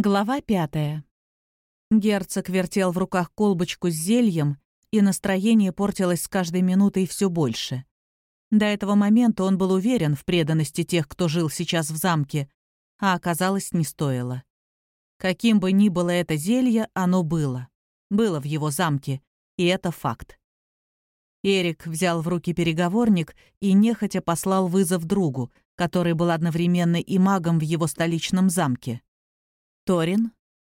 Глава пятая. Герцог вертел в руках колбочку с зельем, и настроение портилось с каждой минутой все больше. До этого момента он был уверен в преданности тех, кто жил сейчас в замке, а оказалось, не стоило. Каким бы ни было это зелье, оно было. Было в его замке, и это факт. Эрик взял в руки переговорник и нехотя послал вызов другу, который был одновременно и магом в его столичном замке. «Торин,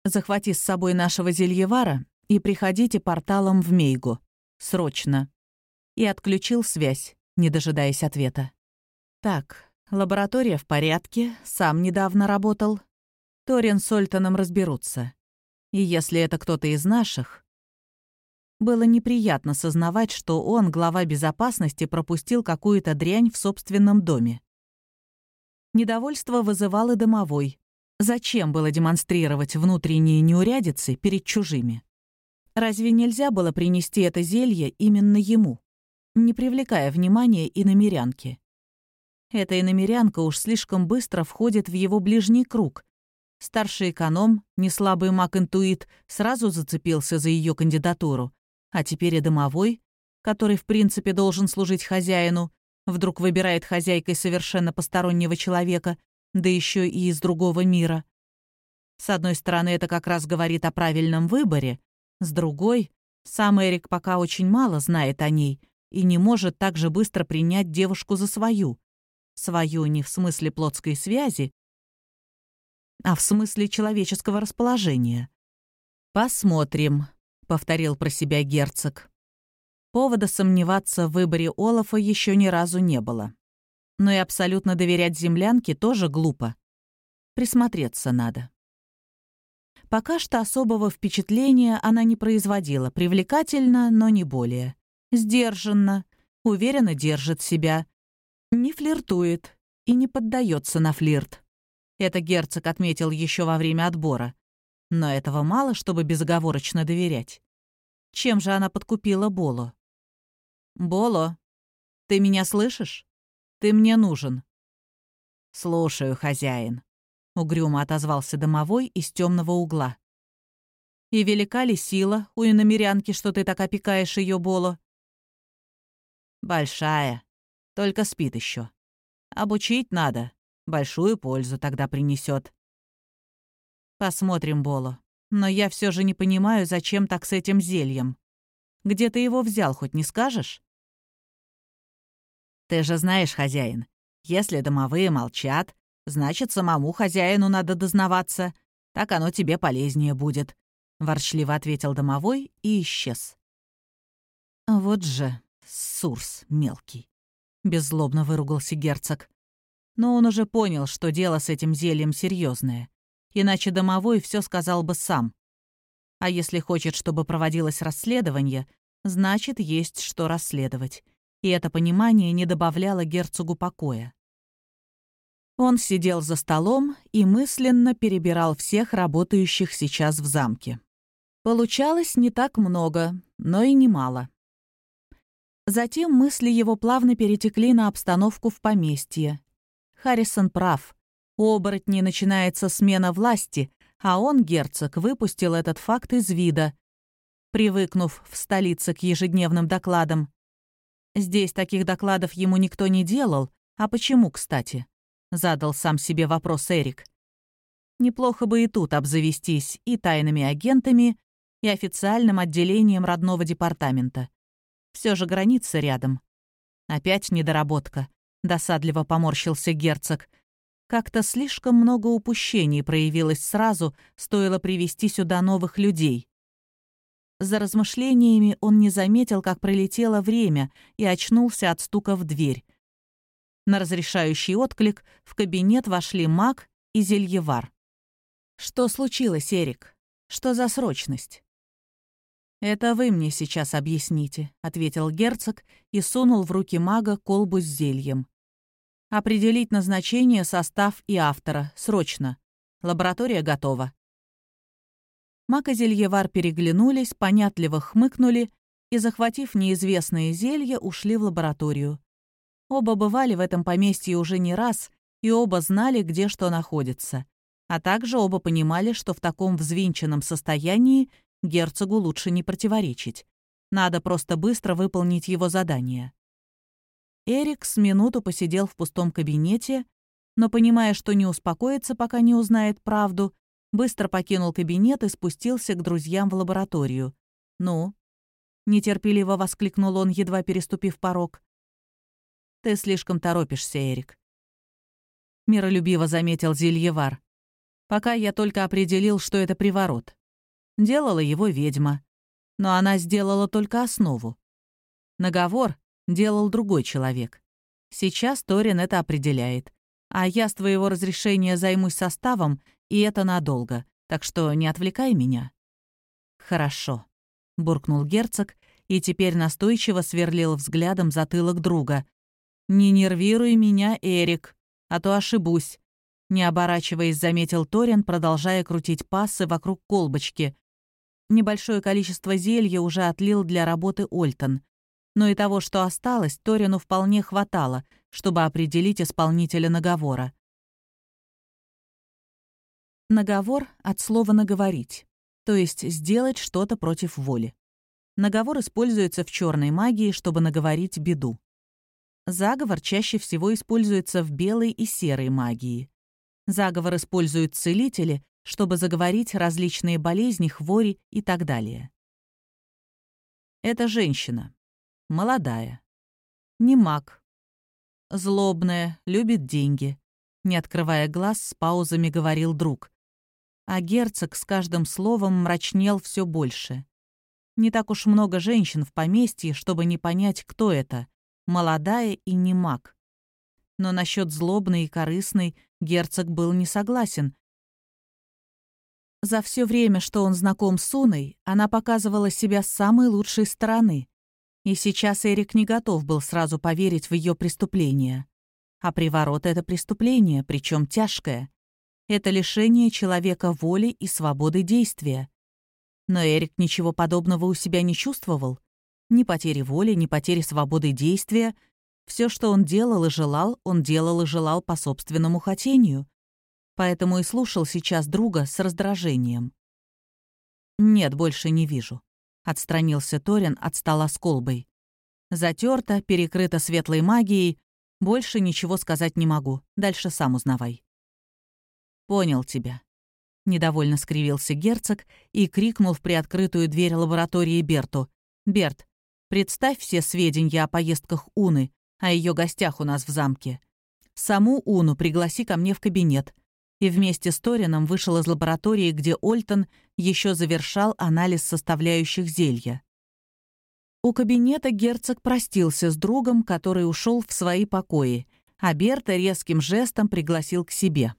захвати с собой нашего зельевара и приходите порталом в Мейгу. Срочно». И отключил связь, не дожидаясь ответа. «Так, лаборатория в порядке, сам недавно работал. Торин с Ольтоном разберутся. И если это кто-то из наших...» Было неприятно сознавать, что он, глава безопасности, пропустил какую-то дрянь в собственном доме. Недовольство вызывал и домовой, Зачем было демонстрировать внутренние неурядицы перед чужими? Разве нельзя было принести это зелье именно ему, не привлекая внимания и намерянки? Эта иномерянка уж слишком быстро входит в его ближний круг. Старший эконом, неслабый маг-интуит, сразу зацепился за ее кандидатуру, а теперь и домовой, который в принципе должен служить хозяину, вдруг выбирает хозяйкой совершенно постороннего человека, да еще и из другого мира. С одной стороны, это как раз говорит о правильном выборе, с другой, сам Эрик пока очень мало знает о ней и не может так же быстро принять девушку за свою. Свою не в смысле плотской связи, а в смысле человеческого расположения. «Посмотрим», — повторил про себя герцог. Повода сомневаться в выборе Олафа еще ни разу не было. Но и абсолютно доверять землянке тоже глупо. Присмотреться надо. Пока что особого впечатления она не производила, привлекательно, но не более. Сдержанно, уверенно держит себя. Не флиртует и не поддается на флирт. Это герцог отметил еще во время отбора. Но этого мало, чтобы безоговорочно доверять. Чем же она подкупила Боло? «Боло, ты меня слышишь?» Ты мне нужен». «Слушаю, хозяин», — угрюмо отозвался домовой из темного угла. «И велика ли сила у иномерянки, что ты так опекаешь ее Боло?» «Большая, только спит еще. Обучить надо, большую пользу тогда принесет. «Посмотрим, Боло. Но я все же не понимаю, зачем так с этим зельем. Где ты его взял, хоть не скажешь?» Ты же знаешь, хозяин, если домовые молчат, значит, самому хозяину надо дознаваться. Так оно тебе полезнее будет», — ворчливо ответил домовой и исчез. «Вот же сурс мелкий», — беззлобно выругался герцог. Но он уже понял, что дело с этим зельем серьезное, иначе домовой все сказал бы сам. А если хочет, чтобы проводилось расследование, значит, есть что расследовать и это понимание не добавляло герцогу покоя. Он сидел за столом и мысленно перебирал всех работающих сейчас в замке. Получалось не так много, но и немало. Затем мысли его плавно перетекли на обстановку в поместье. Харрисон прав. У оборотней начинается смена власти, а он, герцог, выпустил этот факт из вида, привыкнув в столице к ежедневным докладам. Здесь таких докладов ему никто не делал. А почему, кстати? Задал сам себе вопрос Эрик. Неплохо бы и тут обзавестись и тайными агентами, и официальным отделением родного департамента. Все же граница рядом. Опять недоработка. Досадливо поморщился герцог. Как-то слишком много упущений проявилось сразу, стоило привести сюда новых людей. За размышлениями он не заметил, как пролетело время, и очнулся от стука в дверь. На разрешающий отклик в кабинет вошли маг и зельевар. «Что случилось, Эрик? Что за срочность?» «Это вы мне сейчас объясните», — ответил герцог и сунул в руки мага колбу с зельем. «Определить назначение, состав и автора. Срочно. Лаборатория готова. Мак и Зельевар переглянулись, понятливо хмыкнули и, захватив неизвестное зелье, ушли в лабораторию. Оба бывали в этом поместье уже не раз, и оба знали, где что находится. А также оба понимали, что в таком взвинченном состоянии герцогу лучше не противоречить. Надо просто быстро выполнить его задание. Эрик с минуту посидел в пустом кабинете, но, понимая, что не успокоится, пока не узнает правду, быстро покинул кабинет и спустился к друзьям в лабораторию. «Ну?» — нетерпеливо воскликнул он, едва переступив порог. «Ты слишком торопишься, Эрик», — миролюбиво заметил Зельевар. «Пока я только определил, что это приворот. Делала его ведьма, но она сделала только основу. Наговор делал другой человек. Сейчас Торин это определяет. А я с твоего разрешения займусь составом, и это надолго, так что не отвлекай меня». «Хорошо», — буркнул герцог и теперь настойчиво сверлил взглядом затылок друга. «Не нервируй меня, Эрик, а то ошибусь», — не оборачиваясь, заметил Торин, продолжая крутить пассы вокруг колбочки. Небольшое количество зелья уже отлил для работы Ольтон но и того, что осталось, Торину вполне хватало, чтобы определить исполнителя наговора. Наговор от слова «наговорить», то есть сделать что-то против воли. Наговор используется в черной магии, чтобы наговорить беду. Заговор чаще всего используется в белой и серой магии. Заговор используют целители, чтобы заговорить различные болезни, хвори и так далее. Это женщина. Молодая. Не маг. Злобная, любит деньги. Не открывая глаз, с паузами говорил друг. А герцог с каждым словом мрачнел все больше. Не так уж много женщин в поместье, чтобы не понять, кто это. Молодая и не маг. Но насчет злобной и корыстной герцог был не согласен. За все время, что он знаком с Уной, она показывала себя с самой лучшей стороны. И сейчас Эрик не готов был сразу поверить в ее преступление. А приворот — это преступление, причем тяжкое. Это лишение человека воли и свободы действия. Но Эрик ничего подобного у себя не чувствовал. Ни потери воли, ни потери свободы действия. Все, что он делал и желал, он делал и желал по собственному хотению. Поэтому и слушал сейчас друга с раздражением. «Нет, больше не вижу», Отстранился Торин от стола с колбой. Затерто, перекрыто светлой магией. Больше ничего сказать не могу. Дальше сам узнавай. Понял тебя. Недовольно скривился герцог и крикнул в приоткрытую дверь лаборатории Берту. «Берт, представь все сведения о поездках Уны, о ее гостях у нас в замке. Саму Уну пригласи ко мне в кабинет и вместе с Торином вышел из лаборатории, где Ольтон еще завершал анализ составляющих зелья. У кабинета герцог простился с другом, который ушел в свои покои, а Берта резким жестом пригласил к себе.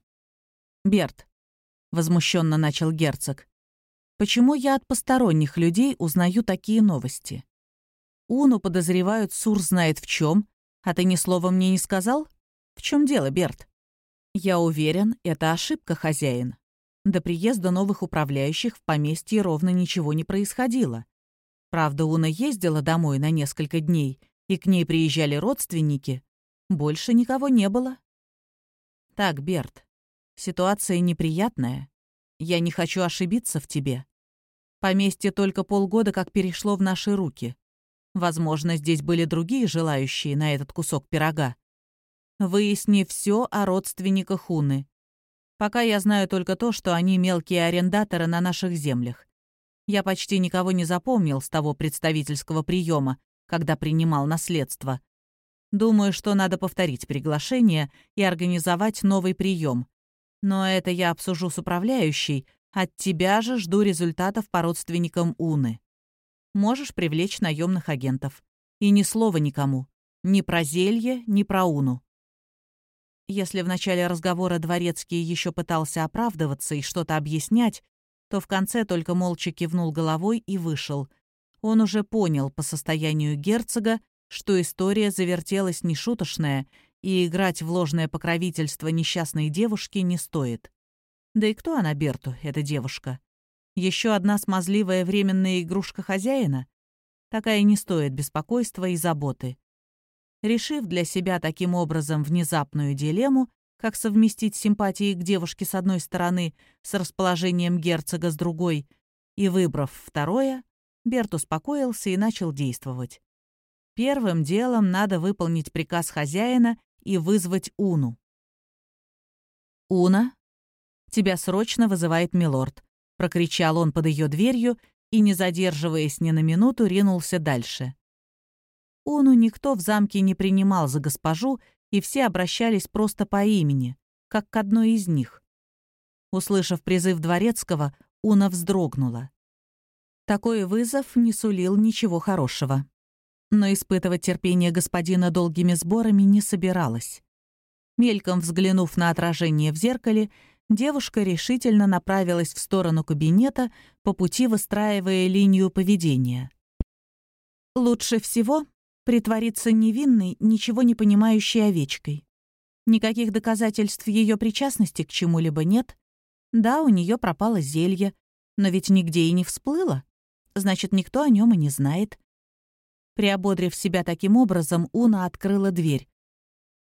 «Берт», — возмущенно начал герцог, — «почему я от посторонних людей узнаю такие новости? Уну подозревают, Сур знает в чем, а ты ни слова мне не сказал? В чем дело, Берт?» Я уверен, это ошибка, хозяин. До приезда новых управляющих в поместье ровно ничего не происходило. Правда, Уна ездила домой на несколько дней, и к ней приезжали родственники. Больше никого не было. Так, Берт, ситуация неприятная. Я не хочу ошибиться в тебе. Поместье только полгода как перешло в наши руки. Возможно, здесь были другие желающие на этот кусок пирога. Выясни все о родственниках Уны. Пока я знаю только то, что они мелкие арендаторы на наших землях. Я почти никого не запомнил с того представительского приема, когда принимал наследство. Думаю, что надо повторить приглашение и организовать новый прием. Но это я обсужу с управляющей. От тебя же жду результатов по родственникам Уны. Можешь привлечь наемных агентов. И ни слова никому. Ни про зелье, ни про Уну. Если в начале разговора Дворецкий еще пытался оправдываться и что-то объяснять, то в конце только молча кивнул головой и вышел. Он уже понял по состоянию герцога, что история завертелась нешуточная, и играть в ложное покровительство несчастной девушки не стоит. Да и кто она Берту, эта девушка? Еще одна смазливая временная игрушка хозяина? Такая не стоит беспокойства и заботы. Решив для себя таким образом внезапную дилемму, как совместить симпатии к девушке с одной стороны с расположением герцога с другой, и, выбрав второе, Берт успокоился и начал действовать. Первым делом надо выполнить приказ хозяина и вызвать Уну. «Уна, тебя срочно вызывает милорд», — прокричал он под ее дверью и, не задерживаясь ни на минуту, ринулся дальше. Уну никто в замке не принимал за госпожу, и все обращались просто по имени, как к одной из них. Услышав призыв дворецкого, Уна вздрогнула. Такой вызов не сулил ничего хорошего. Но испытывать терпение господина долгими сборами не собиралась. Мельком взглянув на отражение в зеркале, девушка решительно направилась в сторону кабинета, по пути выстраивая линию поведения. Лучше всего притвориться невинной, ничего не понимающей овечкой. Никаких доказательств ее причастности к чему-либо нет. Да, у нее пропало зелье, но ведь нигде и не всплыло. Значит, никто о нем и не знает. Приободрив себя таким образом, Уна открыла дверь.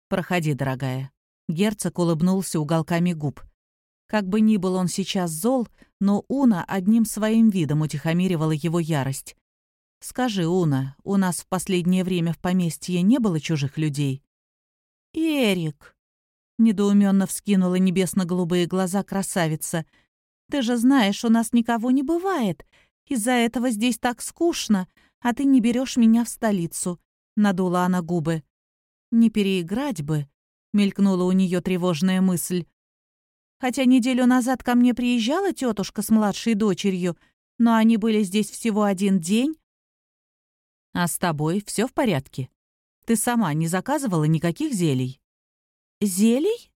«Проходи, дорогая». Герцог улыбнулся уголками губ. Как бы ни был он сейчас зол, но Уна одним своим видом утихомиривала его ярость. «Скажи, Уна, у нас в последнее время в поместье не было чужих людей?» «Эрик!» — недоуменно вскинула небесно-голубые глаза красавица. «Ты же знаешь, у нас никого не бывает. Из-за этого здесь так скучно, а ты не берешь меня в столицу», — надула она губы. «Не переиграть бы», — мелькнула у нее тревожная мысль. «Хотя неделю назад ко мне приезжала тетушка с младшей дочерью, но они были здесь всего один день, а с тобой все в порядке? Ты сама не заказывала никаких зелий?» «Зелий?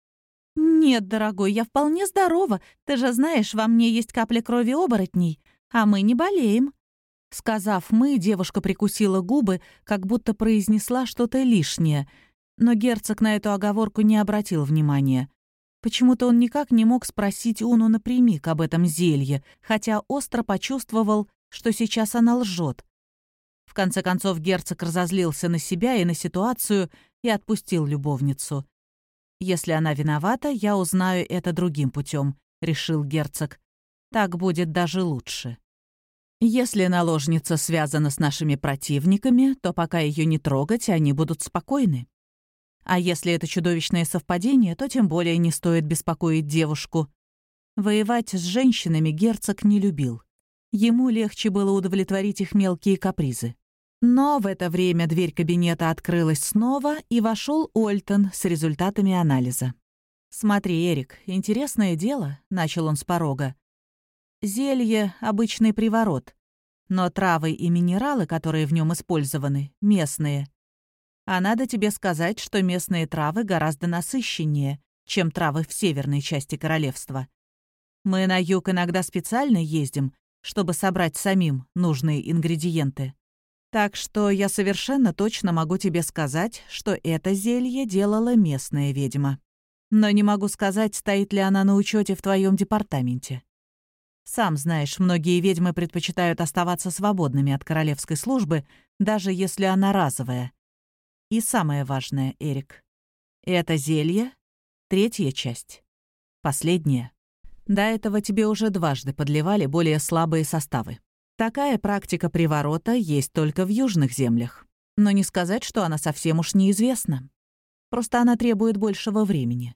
Нет, дорогой, я вполне здорова. Ты же знаешь, во мне есть капля крови оборотней, а мы не болеем». Сказав «мы», девушка прикусила губы, как будто произнесла что-то лишнее, но герцог на эту оговорку не обратил внимания. Почему-то он никак не мог спросить Уну напрямик об этом зелье, хотя остро почувствовал, что сейчас она лжет. В конце концов герцог разозлился на себя и на ситуацию и отпустил любовницу. «Если она виновата, я узнаю это другим путем», — решил герцог. «Так будет даже лучше». Если наложница связана с нашими противниками, то пока ее не трогать, они будут спокойны. А если это чудовищное совпадение, то тем более не стоит беспокоить девушку. Воевать с женщинами герцог не любил. Ему легче было удовлетворить их мелкие капризы. Но в это время дверь кабинета открылась снова, и вошел Ольтон с результатами анализа. «Смотри, Эрик, интересное дело», — начал он с порога. «Зелье — обычный приворот, но травы и минералы, которые в нем использованы, местные. А надо тебе сказать, что местные травы гораздо насыщеннее, чем травы в северной части королевства. Мы на юг иногда специально ездим, чтобы собрать самим нужные ингредиенты. Так что я совершенно точно могу тебе сказать, что это зелье делала местная ведьма. Но не могу сказать, стоит ли она на учете в твоем департаменте. Сам знаешь, многие ведьмы предпочитают оставаться свободными от королевской службы, даже если она разовая. И самое важное, Эрик, это зелье — третья часть. Последняя. До этого тебе уже дважды подливали более слабые составы. Такая практика приворота есть только в южных землях. Но не сказать, что она совсем уж неизвестна. Просто она требует большего времени.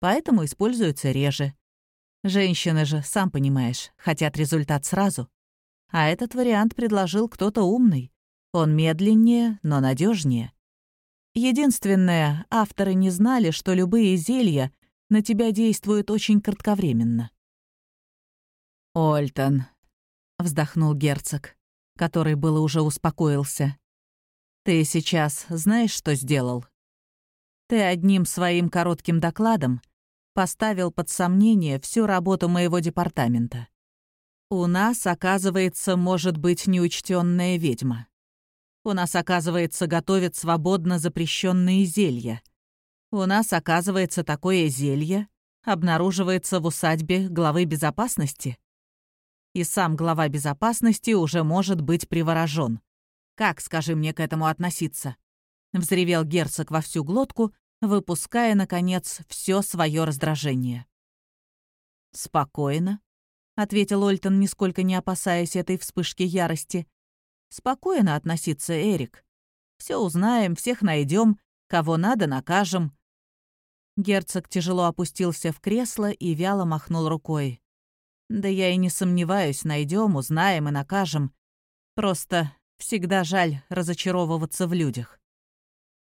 Поэтому используется реже. Женщины же, сам понимаешь, хотят результат сразу. А этот вариант предложил кто-то умный. Он медленнее, но надежнее. Единственное, авторы не знали, что любые зелья на тебя действуют очень кратковременно. «Ольтон», — вздохнул герцог, который было уже успокоился. «Ты сейчас знаешь, что сделал? Ты одним своим коротким докладом поставил под сомнение всю работу моего департамента. У нас, оказывается, может быть неучтенная ведьма. У нас, оказывается, готовят свободно запрещенные зелья. У нас, оказывается, такое зелье обнаруживается в усадьбе главы безопасности. И сам глава безопасности уже может быть приворожен. Как, скажи мне, к этому относиться? Взревел герцог во всю глотку, выпуская, наконец, все свое раздражение. «Спокойно», — ответил Ольтон, нисколько не опасаясь этой вспышки ярости. «Спокойно относиться, Эрик. Все узнаем, всех найдем, кого надо, накажем». Герцог тяжело опустился в кресло и вяло махнул рукой. «Да я и не сомневаюсь, найдем, узнаем и накажем. Просто всегда жаль разочаровываться в людях.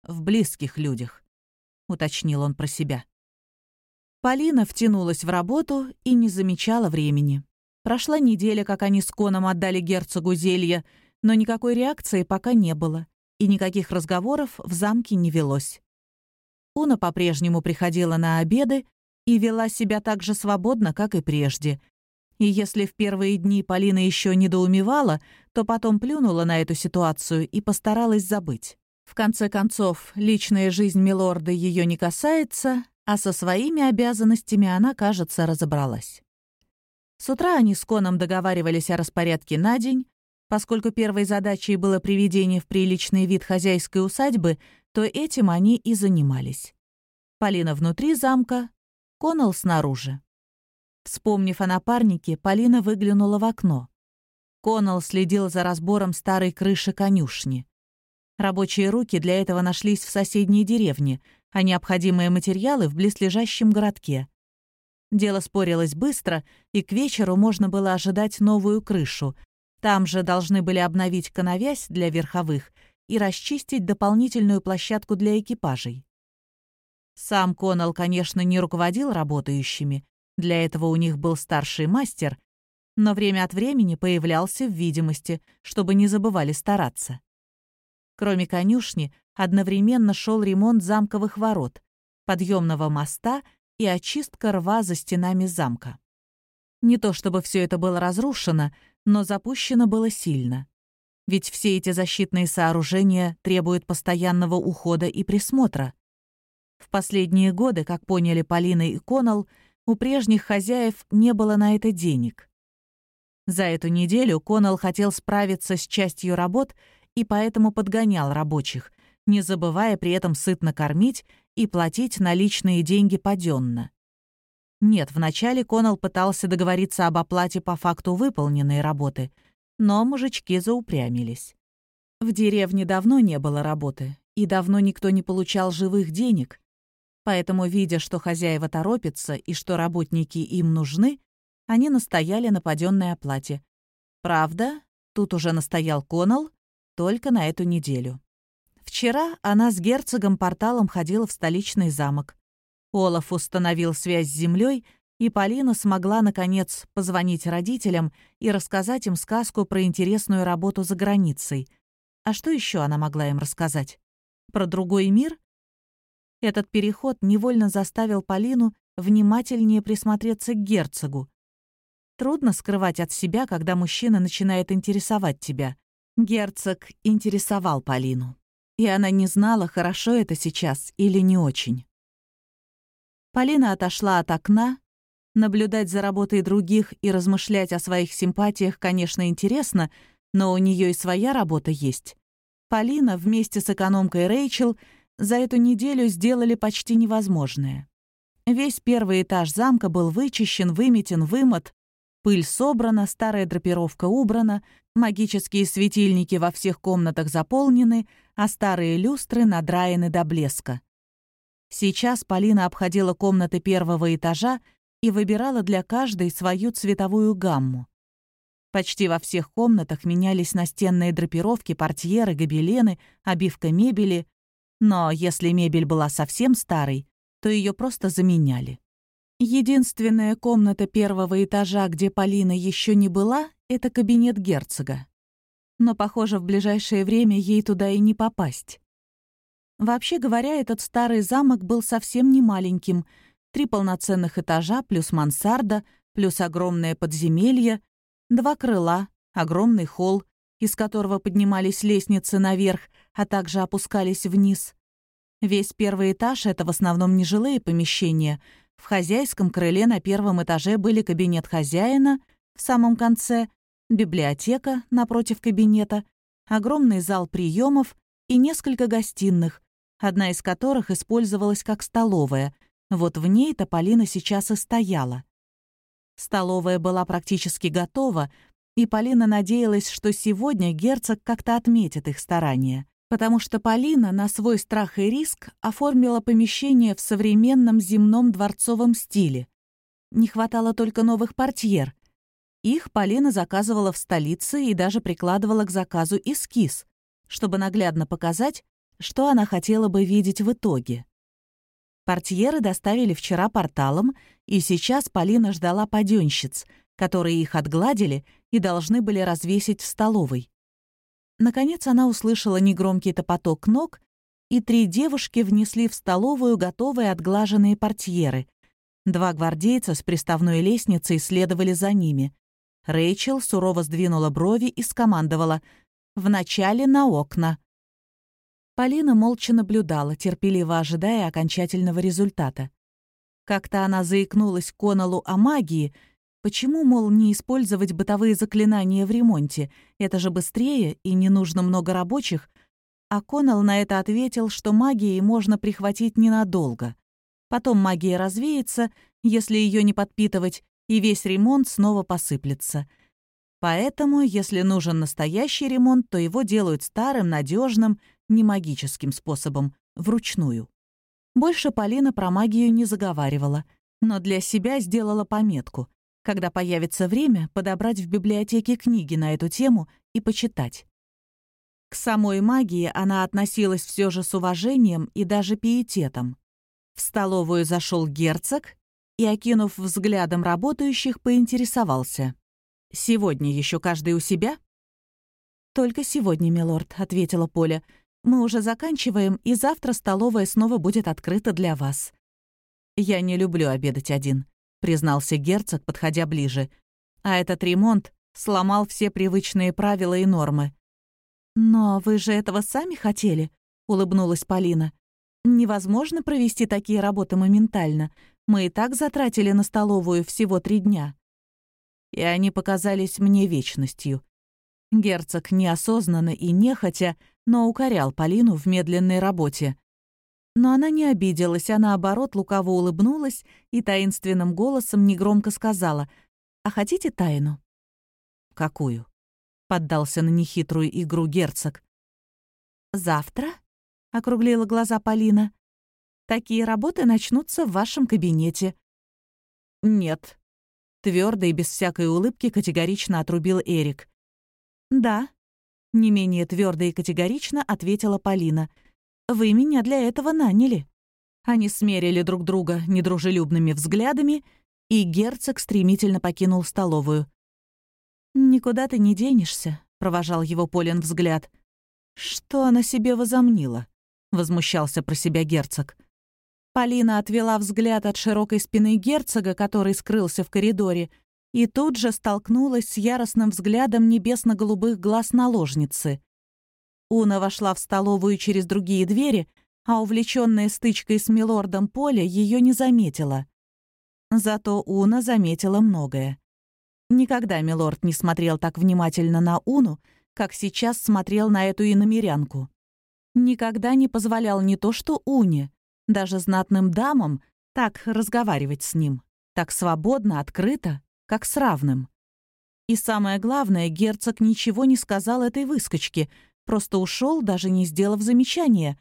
В близких людях», — уточнил он про себя. Полина втянулась в работу и не замечала времени. Прошла неделя, как они с Коном отдали герцогу зелье, но никакой реакции пока не было, и никаких разговоров в замке не велось. Уна по-прежнему приходила на обеды и вела себя так же свободно, как и прежде. И если в первые дни Полина еще недоумевала, то потом плюнула на эту ситуацию и постаралась забыть. В конце концов, личная жизнь Милорда ее не касается, а со своими обязанностями она, кажется, разобралась. С утра они с Коном договаривались о распорядке на день. Поскольку первой задачей было приведение в приличный вид хозяйской усадьбы, то этим они и занимались. Полина внутри замка, Конал снаружи. Вспомнив о напарнике, Полина выглянула в окно. Конал следил за разбором старой крыши конюшни. Рабочие руки для этого нашлись в соседней деревне, а необходимые материалы в близлежащем городке. Дело спорилось быстро, и к вечеру можно было ожидать новую крышу. Там же должны были обновить коновязь для верховых и расчистить дополнительную площадку для экипажей. Сам Коннелл, конечно, не руководил работающими, для этого у них был старший мастер, но время от времени появлялся в видимости, чтобы не забывали стараться. Кроме конюшни, одновременно шел ремонт замковых ворот, подъемного моста и очистка рва за стенами замка. Не то чтобы все это было разрушено, но запущено было сильно. Ведь все эти защитные сооружения требуют постоянного ухода и присмотра. В последние годы, как поняли Полина и Конал, у прежних хозяев не было на это денег. За эту неделю Конал хотел справиться с частью работ и поэтому подгонял рабочих, не забывая при этом сытно кормить и платить наличные деньги паденно. Нет, вначале Конал пытался договориться об оплате по факту выполненной работы, но мужички заупрямились. В деревне давно не было работы, и давно никто не получал живых денег, поэтому, видя, что хозяева торопятся и что работники им нужны, они настояли на паденной оплате. Правда, тут уже настоял Конал, только на эту неделю. Вчера она с герцогом-порталом ходила в столичный замок. Олаф установил связь с землей, и Полина смогла, наконец, позвонить родителям и рассказать им сказку про интересную работу за границей. А что еще она могла им рассказать? Про другой мир? Этот переход невольно заставил Полину внимательнее присмотреться к герцогу. Трудно скрывать от себя, когда мужчина начинает интересовать тебя. Герцог интересовал Полину. И она не знала, хорошо это сейчас или не очень. Полина отошла от окна. Наблюдать за работой других и размышлять о своих симпатиях, конечно, интересно, но у нее и своя работа есть. Полина вместе с экономкой Рэйчел за эту неделю сделали почти невозможное. Весь первый этаж замка был вычищен, выметен, вымот, Пыль собрана, старая драпировка убрана, магические светильники во всех комнатах заполнены, а старые люстры надраены до блеска. Сейчас Полина обходила комнаты первого этажа и выбирала для каждой свою цветовую гамму. Почти во всех комнатах менялись настенные драпировки, портьеры, гобелены, обивка мебели, но если мебель была совсем старой, то ее просто заменяли. Единственная комната первого этажа, где Полина еще не была, это кабинет герцога. Но, похоже, в ближайшее время ей туда и не попасть. Вообще говоря, этот старый замок был совсем не маленьким. Три полноценных этажа, плюс мансарда, плюс огромное подземелье, два крыла, огромный холл, из которого поднимались лестницы наверх, а также опускались вниз. Весь первый этаж — это в основном нежилые помещения — в хозяйском крыле на первом этаже были кабинет хозяина, в самом конце — библиотека напротив кабинета, огромный зал приемов и несколько гостиных, одна из которых использовалась как столовая. Вот в ней-то Полина сейчас и стояла. Столовая была практически готова, и Полина надеялась, что сегодня герцог как-то отметит их старания, потому что Полина на свой страх и риск оформила помещение в современном земном дворцовом стиле. Не хватало только новых портьер. Их Полина заказывала в столице и даже прикладывала к заказу эскиз, чтобы наглядно показать, что она хотела бы видеть в итоге. Портьеры доставили вчера порталом, и сейчас Полина ждала паденщиц, которые их отгладили и должны были развесить в столовой. Наконец она услышала негромкий топоток ног, и три девушки внесли в столовую готовые отглаженные портьеры. Два гвардейца с приставной лестницей следовали за ними. Рэйчел сурово сдвинула брови и скомандовала «Вначале на окна». Полина молча наблюдала, терпеливо ожидая окончательного результата. Как-то она заикнулась Коналу о магии. Почему, мол, не использовать бытовые заклинания в ремонте? Это же быстрее и не нужно много рабочих. А Конал на это ответил, что магией можно прихватить ненадолго. Потом магия развеется, если ее не подпитывать, и весь ремонт снова посыплется. Поэтому, если нужен настоящий ремонт, то его делают старым, надежным не магическим способом, вручную. Больше Полина про магию не заговаривала, но для себя сделала пометку, когда появится время, подобрать в библиотеке книги на эту тему и почитать. К самой магии она относилась все же с уважением и даже пиететом. В столовую зашел герцог и, окинув взглядом работающих, поинтересовался. «Сегодня еще каждый у себя?» «Только сегодня, милорд», — ответила Поля. Мы уже заканчиваем, и завтра столовая снова будет открыта для вас». «Я не люблю обедать один», — признался герцог, подходя ближе. «А этот ремонт сломал все привычные правила и нормы». «Но вы же этого сами хотели», — улыбнулась Полина. «Невозможно провести такие работы моментально. Мы и так затратили на столовую всего три дня». И они показались мне вечностью. Герцог неосознанно и нехотя но укорял Полину в медленной работе. Но она не обиделась, а наоборот лукаво улыбнулась и таинственным голосом негромко сказала «А хотите тайну?» «Какую?» — поддался на нехитрую игру герцог. «Завтра?» — округлила глаза Полина. «Такие работы начнутся в вашем кабинете». «Нет», — твердо и без всякой улыбки категорично отрубил Эрик. «Да», не менее твердо и категорично ответила Полина. «Вы меня для этого наняли». Они смерили друг друга недружелюбными взглядами, и герцог стремительно покинул столовую. «Никуда ты не денешься», — провожал его Полин взгляд. «Что она себе возомнила?» — возмущался про себя герцог. Полина отвела взгляд от широкой спины герцога, который скрылся в коридоре, — и тут же столкнулась с яростным взглядом небесно-голубых глаз наложницы. Уна вошла в столовую через другие двери, а увлечённая стычкой с милордом Поля ее не заметила. Зато Уна заметила многое. Никогда милорд не смотрел так внимательно на Уну, как сейчас смотрел на эту иномерянку. Никогда не позволял не то что Уне, даже знатным дамам так разговаривать с ним, так свободно, открыто как с равным. И самое главное, герцог ничего не сказал этой выскочке, просто ушел, даже не сделав замечания.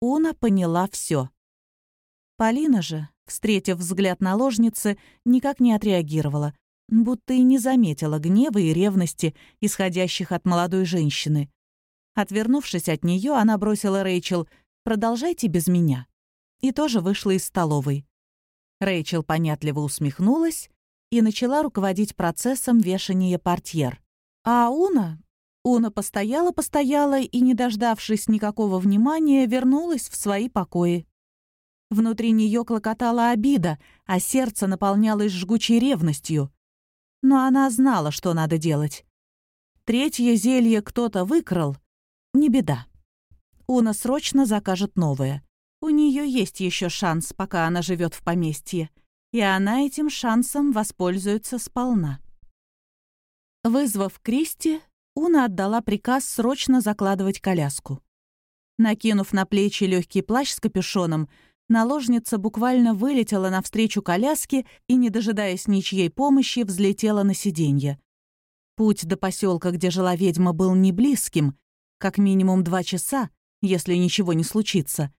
Уна поняла все. Полина же, встретив взгляд наложницы, никак не отреагировала, будто и не заметила гнева и ревности, исходящих от молодой женщины. Отвернувшись от нее, она бросила Рэйчел «Продолжайте без меня» и тоже вышла из столовой. Рэйчел понятливо усмехнулась и начала руководить процессом вешания портьер. А Уна? Уна постояла-постояла и, не дождавшись никакого внимания, вернулась в свои покои. Внутри нее клокотала обида, а сердце наполнялось жгучей ревностью. Но она знала, что надо делать. Третье зелье кто-то выкрал. Не беда. Уна срочно закажет новое. У нее есть еще шанс, пока она живет в поместье и она этим шансом воспользуется сполна. Вызвав Кристи, Уна отдала приказ срочно закладывать коляску. Накинув на плечи легкий плащ с капюшоном, наложница буквально вылетела навстречу коляске и, не дожидаясь ничьей помощи, взлетела на сиденье. Путь до поселка, где жила ведьма, был не близким, как минимум два часа, если ничего не случится.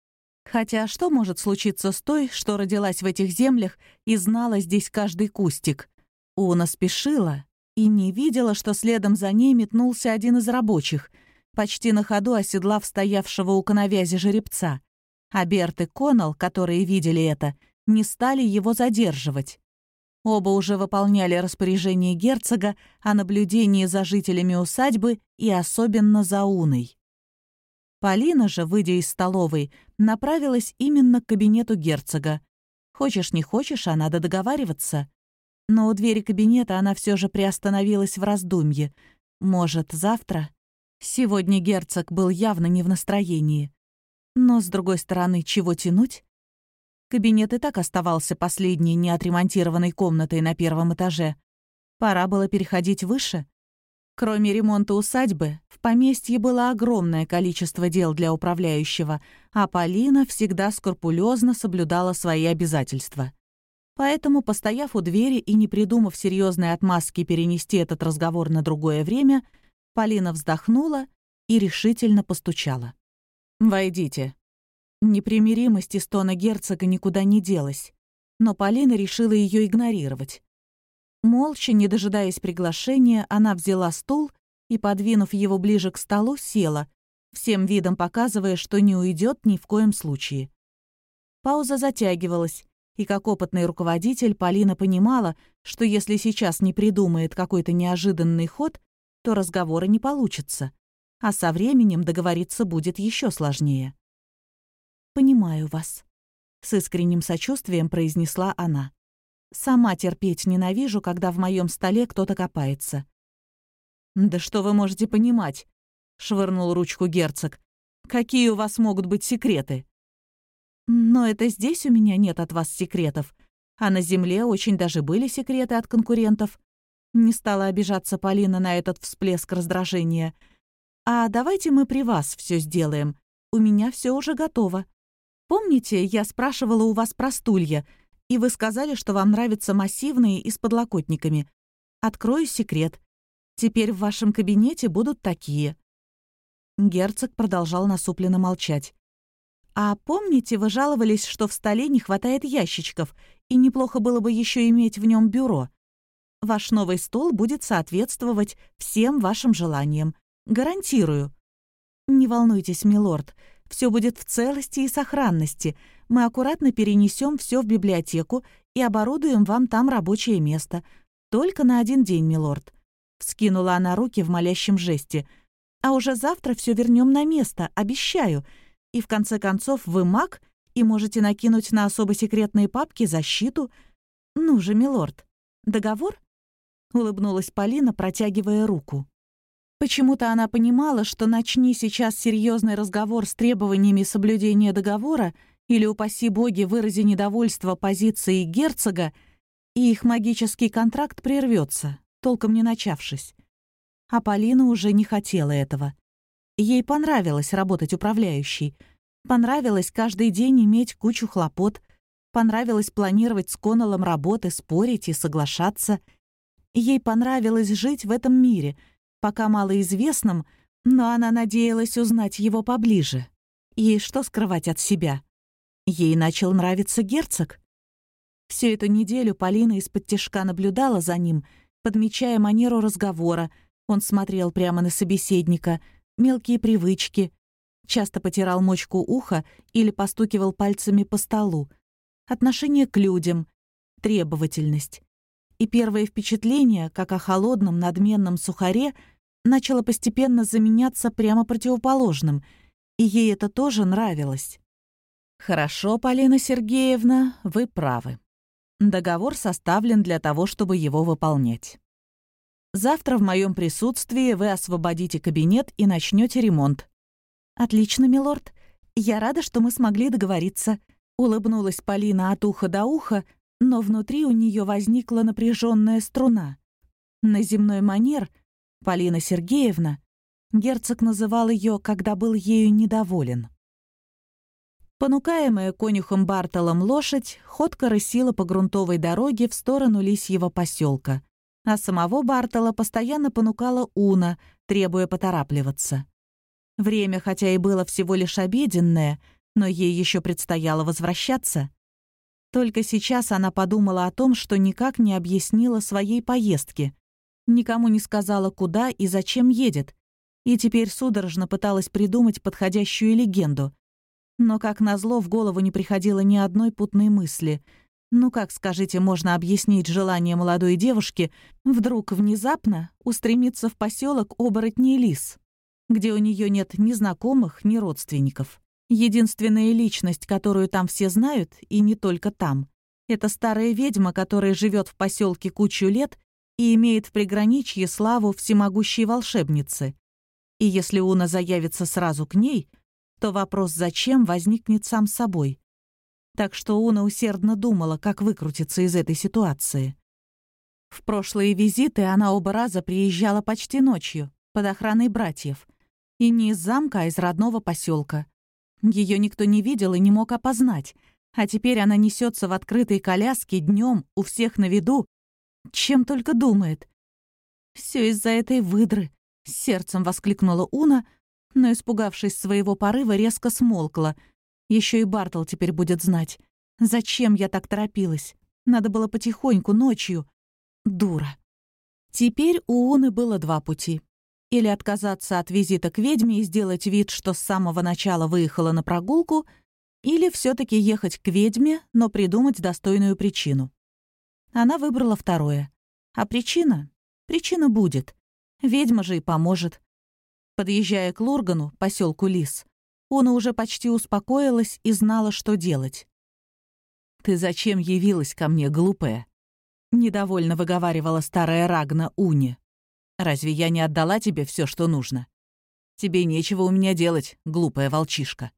Хотя что может случиться с той, что родилась в этих землях и знала здесь каждый кустик? Уна спешила и не видела, что следом за ней метнулся один из рабочих, почти на ходу оседлав стоявшего у коновязи жеребца. А Берт и Коннелл, которые видели это, не стали его задерживать. Оба уже выполняли распоряжение герцога о наблюдении за жителями усадьбы и особенно за Уной. Полина же, выйдя из столовой, направилась именно к кабинету герцога. Хочешь, не хочешь, а надо договариваться. Но у двери кабинета она все же приостановилась в раздумье. Может, завтра? Сегодня герцог был явно не в настроении. Но, с другой стороны, чего тянуть? Кабинет и так оставался последней неотремонтированной комнатой на первом этаже. Пора было переходить выше. Кроме ремонта усадьбы, в поместье было огромное количество дел для управляющего, а Полина всегда скрупулезно соблюдала свои обязательства. Поэтому, постояв у двери и не придумав серьезной отмазки перенести этот разговор на другое время, Полина вздохнула и решительно постучала. «Войдите», Непримиримость из тона герцога никуда не делась, но Полина решила ее игнорировать. Молча, не дожидаясь приглашения, она взяла стул и, подвинув его ближе к столу, села, всем видом показывая, что не уйдет ни в коем случае. Пауза затягивалась, и как опытный руководитель Полина понимала, что если сейчас не придумает какой-то неожиданный ход, то разговора не получится, а со временем договориться будет еще сложнее. «Понимаю вас», — с искренним сочувствием произнесла она. «Сама терпеть ненавижу, когда в моем столе кто-то копается». «Да что вы можете понимать?» — швырнул ручку герцог. «Какие у вас могут быть секреты?» «Но это здесь у меня нет от вас секретов, а на земле очень даже были секреты от конкурентов». Не стала обижаться Полина на этот всплеск раздражения. «А давайте мы при вас все сделаем. У меня все уже готово». Помните, я спрашивала у вас про стулья, и вы сказали, что вам нравятся массивные и с подлокотниками. Открою секрет. Теперь в вашем кабинете будут такие». Герцог продолжал насупленно молчать. «А помните, вы жаловались, что в столе не хватает ящичков, и неплохо было бы еще иметь в нем бюро? Ваш новый стол будет соответствовать всем вашим желаниям. Гарантирую». «Не волнуйтесь, милорд, все будет в целости и сохранности. Мы аккуратно перенесем все в библиотеку и оборудуем вам там рабочее место. Только на один день, милорд». Вскинула она руки в молящем жесте. «А уже завтра все вернем на место, обещаю. И в конце концов вы маг и можете накинуть на особо секретные папки защиту. Ну же, милорд, договор?» Улыбнулась Полина, протягивая руку. Почему-то она понимала, что начни сейчас серьезный разговор с требованиями соблюдения договора или, упаси боги, вырази недовольство позиции герцога, и их магический контракт прервется, толком не начавшись. А Полина уже не хотела этого. Ей понравилось работать управляющей, понравилось каждый день иметь кучу хлопот, понравилось планировать с Коннеллом работы, спорить и соглашаться. Ей понравилось жить в этом мире — пока малоизвестным, но она надеялась узнать его поближе. И что скрывать от себя? Ей начал нравиться герцог. Всю эту неделю Полина из-под тяжка наблюдала за ним, подмечая манеру разговора. Он смотрел прямо на собеседника, мелкие привычки, часто потирал мочку уха или постукивал пальцами по столу. Отношение к людям, требовательность. И первое впечатление, как о холодном, надменном сухаре — начало постепенно заменяться прямо противоположным, и ей это тоже нравилось. «Хорошо, Полина Сергеевна, вы правы. Договор составлен для того, чтобы его выполнять. Завтра в моем присутствии вы освободите кабинет и начнете ремонт». «Отлично, милорд. Я рада, что мы смогли договориться», — улыбнулась Полина от уха до уха, но внутри у нее возникла напряженная струна. На земной манер — Полина Сергеевна, Герцог называл ее, когда был ею недоволен. Понукаемая конюхом Бартолом лошадь, ходко рысила по грунтовой дороге в сторону Лисьего поселка, а самого Бартола постоянно понукала Уна, требуя поторапливаться. Время, хотя и было всего лишь обеденное, но ей еще предстояло возвращаться. Только сейчас она подумала о том, что никак не объяснила своей поездки, никому не сказала, куда и зачем едет, и теперь судорожно пыталась придумать подходящую легенду, но, как назло, в голову не приходило ни одной путной мысли. Ну как, скажите, можно объяснить желание молодой девушки вдруг внезапно устремиться в поселок оборотней лис, где у нее нет ни знакомых, ни родственников? Единственная личность, которую там все знают, и не только там, это старая ведьма, которая живет в поселке кучу лет и имеет в приграничье славу всемогущей волшебницы. И если Уна заявится сразу к ней — то вопрос «зачем» возникнет сам собой. Так что Уна усердно думала, как выкрутиться из этой ситуации. В прошлые визиты она оба раза приезжала почти ночью, под охраной братьев. И не из замка, а из родного поселка. Ее никто не видел и не мог опознать. А теперь она несется в открытой коляске днем у всех на виду. Чем только думает. Все из-за этой выдры, — сердцем воскликнула Уна, но, испугавшись своего порыва, резко смолкла. Еще и Бартл теперь будет знать. Зачем я так торопилась? Надо было потихоньку, ночью. Дура. Теперь у Уны было два пути. Или отказаться от визита к ведьме и сделать вид, что с самого начала выехала на прогулку, или все таки ехать к ведьме, но придумать достойную причину. Она выбрала второе. А причина? Причина будет. Ведьма же и поможет. Подъезжая к Лургану, поселку Лис, Уна уже почти успокоилась и знала, что делать. «Ты зачем явилась ко мне, глупая?» — недовольно выговаривала старая Рагна Уни. «Разве я не отдала тебе все, что нужно? Тебе нечего у меня делать, глупая волчишка».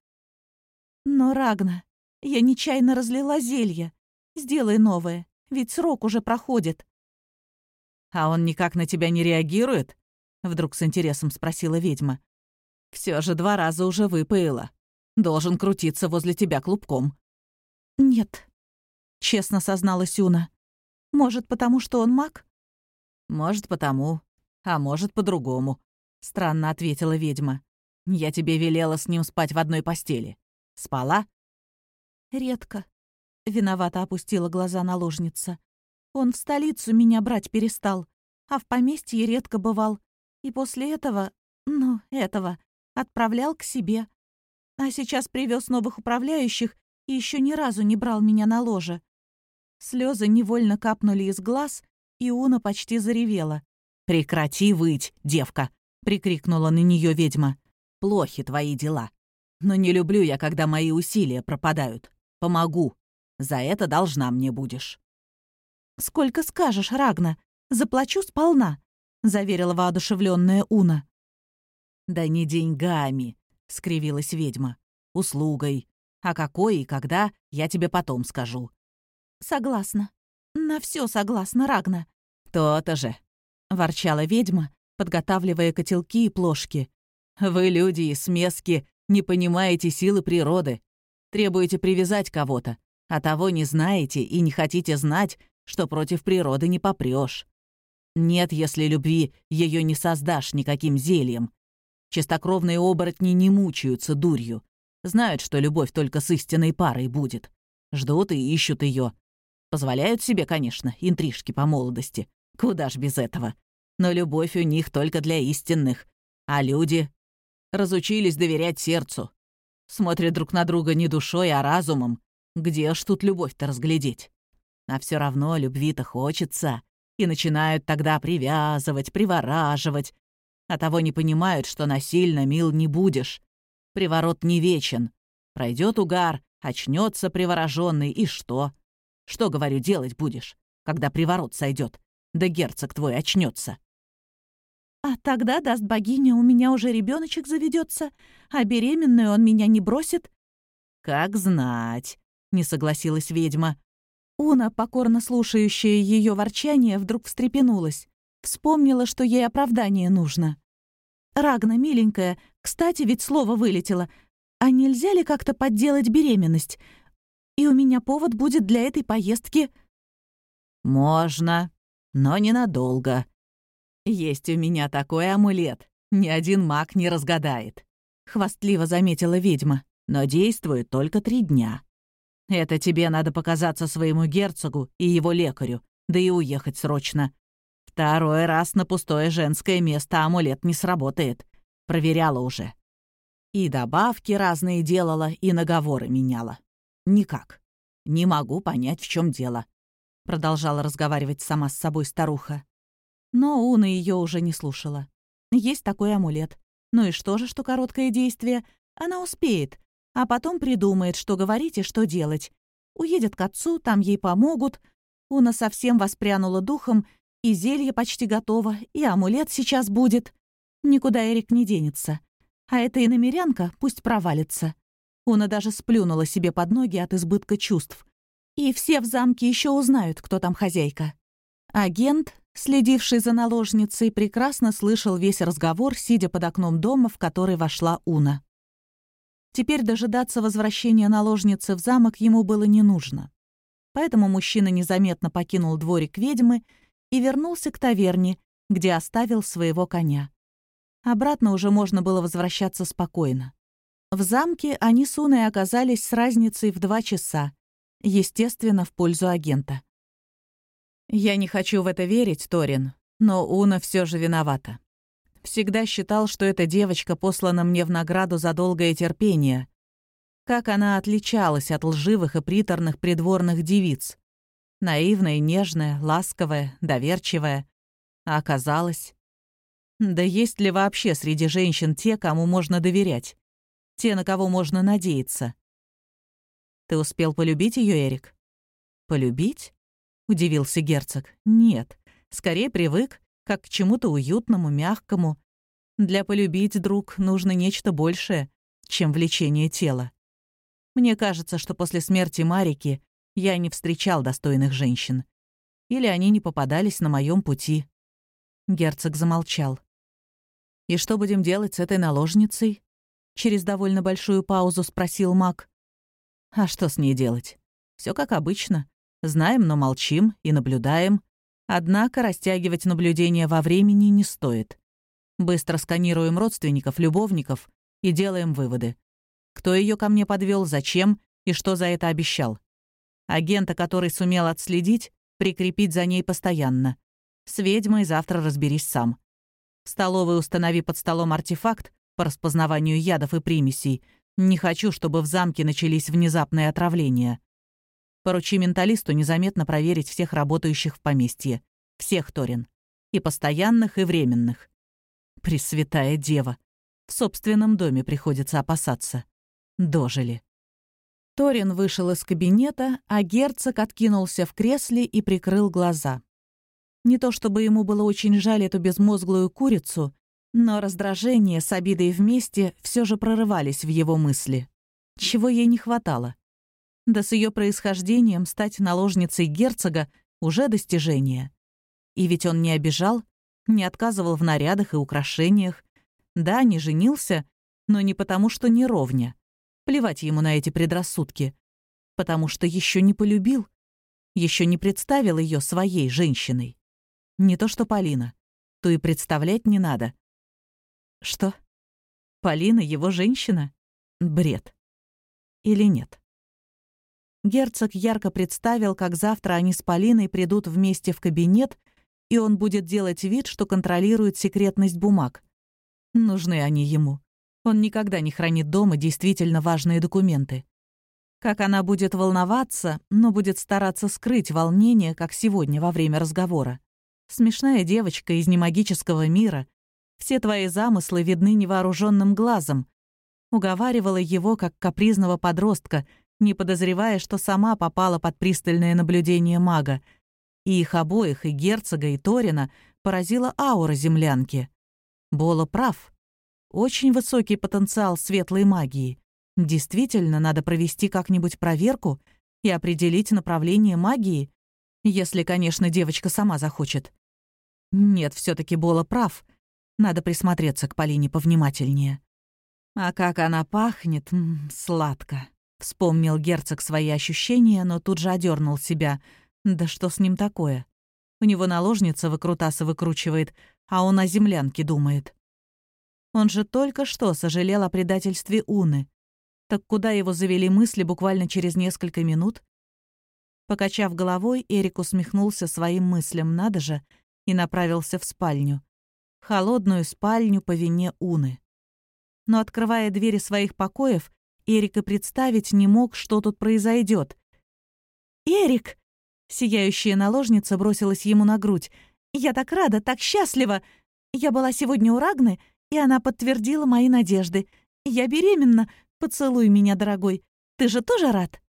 «Но, Рагна, я нечаянно разлила зелье. Сделай новое, ведь срок уже проходит». «А он никак на тебя не реагирует?» Вдруг с интересом спросила ведьма. Все же два раза уже выпаила. Должен крутиться возле тебя клубком». «Нет», — честно созналась Юна. «Может, потому что он маг?» «Может, потому, а может, по-другому», — странно ответила ведьма. «Я тебе велела с ним спать в одной постели. Спала?» «Редко», — виновато опустила глаза наложница. «Он в столицу меня брать перестал, а в поместье редко бывал. И после этого, ну, этого, отправлял к себе. А сейчас привез новых управляющих и еще ни разу не брал меня на ложе. Слезы невольно капнули из глаз, и Уна почти заревела. «Прекрати выть, девка!» — прикрикнула на нее ведьма. «Плохи твои дела. Но не люблю я, когда мои усилия пропадают. Помогу. За это должна мне будешь». «Сколько скажешь, Рагна. Заплачу сполна», заверила воодушевленная Уна. «Да не деньгами», — скривилась ведьма. «Услугой. А какой и когда, я тебе потом скажу». «Согласна. На все согласна, Рагна». «То-то же», — ворчала ведьма, подготавливая котелки и плошки. «Вы, люди и смески, не понимаете силы природы. Требуете привязать кого-то, а того не знаете и не хотите знать, что против природы не попрешь. Нет, если любви ее не создашь никаким зельем. Чистокровные оборотни не мучаются дурью. Знают, что любовь только с истинной парой будет. Ждут и ищут ее. Позволяют себе, конечно, интрижки по молодости. Куда ж без этого. Но любовь у них только для истинных. А люди разучились доверять сердцу. Смотрят друг на друга не душой, а разумом. Где ж тут любовь-то разглядеть? А все равно любви-то хочется и начинают тогда привязывать, привораживать. А того не понимают, что насильно мил не будешь. Приворот не вечен. Пройдет угар, очнется привороженный, и что? Что, говорю, делать будешь, когда приворот сойдет, да герцог твой очнется? А тогда, даст богиня, у меня уже ребеночек заведется, а беременную он меня не бросит. Как знать, не согласилась ведьма. Уна, покорно слушающая ее ворчание, вдруг встрепенулась. Вспомнила, что ей оправдание нужно. «Рагна, миленькая, кстати, ведь слово вылетело. А нельзя ли как-то подделать беременность? И у меня повод будет для этой поездки...» «Можно, но ненадолго. Есть у меня такой амулет. Ни один маг не разгадает», — хвастливо заметила ведьма. «Но действует только три дня. Это тебе надо показаться своему герцогу и его лекарю, да и уехать срочно. Второй раз на пустое женское место амулет не сработает. Проверяла уже. И добавки разные делала, и наговоры меняла. Никак. Не могу понять, в чем дело. Продолжала разговаривать сама с собой старуха. Но Уна ее уже не слушала. Есть такой амулет. Ну и что же, что короткое действие? Она успеет, а потом придумает, что говорить и что делать. Уедет к отцу, там ей помогут. Уна совсем воспрянула духом, и зелье почти готово, и амулет сейчас будет. Никуда Эрик не денется. А эта иномерянка пусть провалится. Уна даже сплюнула себе под ноги от избытка чувств. И все в замке еще узнают, кто там хозяйка. Агент, следивший за наложницей, прекрасно слышал весь разговор, сидя под окном дома, в который вошла Уна. Теперь дожидаться возвращения наложницы в замок ему было не нужно. Поэтому мужчина незаметно покинул дворик ведьмы и вернулся к таверне, где оставил своего коня. Обратно уже можно было возвращаться спокойно. В замке они с Уной оказались с разницей в два часа, естественно, в пользу агента. «Я не хочу в это верить, Торин, но Уна все же виновата. Всегда считал, что эта девочка послана мне в награду за долгое терпение. Как она отличалась от лживых и приторных придворных девиц. Наивная, нежная, ласковая, доверчивая. А оказалось... Да есть ли вообще среди женщин те, кому можно доверять? Те, на кого можно надеяться? Ты успел полюбить ее, Эрик? Полюбить? Удивился герцог. Нет, скорее привык как к чему-то уютному, мягкому. Для полюбить друг нужно нечто большее, чем влечение тела. Мне кажется, что после смерти Марики я не встречал достойных женщин. Или они не попадались на моем пути. Герцог замолчал. «И что будем делать с этой наложницей?» Через довольно большую паузу спросил маг. «А что с ней делать? Все как обычно. Знаем, но молчим и наблюдаем. Однако растягивать наблюдение во времени не стоит. Быстро сканируем родственников, любовников и делаем выводы. Кто ее ко мне подвел, зачем и что за это обещал. Агента, который сумел отследить, прикрепить за ней постоянно. С ведьмой завтра разберись сам. В столовой установи под столом артефакт по распознаванию ядов и примесей. Не хочу, чтобы в замке начались внезапные отравления. Поручи менталисту незаметно проверить всех работающих в поместье. Всех, Торин. И постоянных, и временных. Пресвятая дева. В собственном доме приходится опасаться. Дожили. Торин вышел из кабинета, а герцог откинулся в кресле и прикрыл глаза. Не то чтобы ему было очень жаль эту безмозглую курицу, но раздражение с обидой вместе все же прорывались в его мысли. Чего ей не хватало? Да с ее происхождением стать наложницей герцога уже достижение. И ведь он не обижал, не отказывал в нарядах и украшениях. Да, не женился, но не потому, что не ровня. Плевать ему на эти предрассудки. Потому что еще не полюбил, еще не представил ее своей женщиной. Не то что Полина, то и представлять не надо. Что? Полина его женщина? Бред. Или нет? Герцог ярко представил, как завтра они с Полиной придут вместе в кабинет, и он будет делать вид, что контролирует секретность бумаг. Нужны они ему. Он никогда не хранит дома действительно важные документы. Как она будет волноваться, но будет стараться скрыть волнение, как сегодня во время разговора. Смешная девочка из немагического мира. Все твои замыслы видны невооруженным глазом. Уговаривала его, как капризного подростка — не подозревая, что сама попала под пристальное наблюдение мага. И их обоих, и герцога, и Торина, поразила аура землянки. Бола прав. Очень высокий потенциал светлой магии. Действительно, надо провести как-нибудь проверку и определить направление магии, если, конечно, девочка сама захочет. Нет, все таки Бола прав. Надо присмотреться к Полине повнимательнее. А как она пахнет, м -м, сладко. Вспомнил герцог свои ощущения, но тут же одернул себя. Да что с ним такое? У него наложница выкрутасы выкручивает, а он о землянке думает. Он же только что сожалел о предательстве Уны. Так куда его завели мысли буквально через несколько минут? Покачав головой, Эрик усмехнулся своим мыслям, надо же, и направился в спальню. Холодную спальню по вине Уны. Но, открывая двери своих покоев, Эрик и представить не мог, что тут произойдет. «Эрик!» Сияющая наложница бросилась ему на грудь. «Я так рада, так счастлива! Я была сегодня у Рагны, и она подтвердила мои надежды. Я беременна. Поцелуй меня, дорогой. Ты же тоже рад?»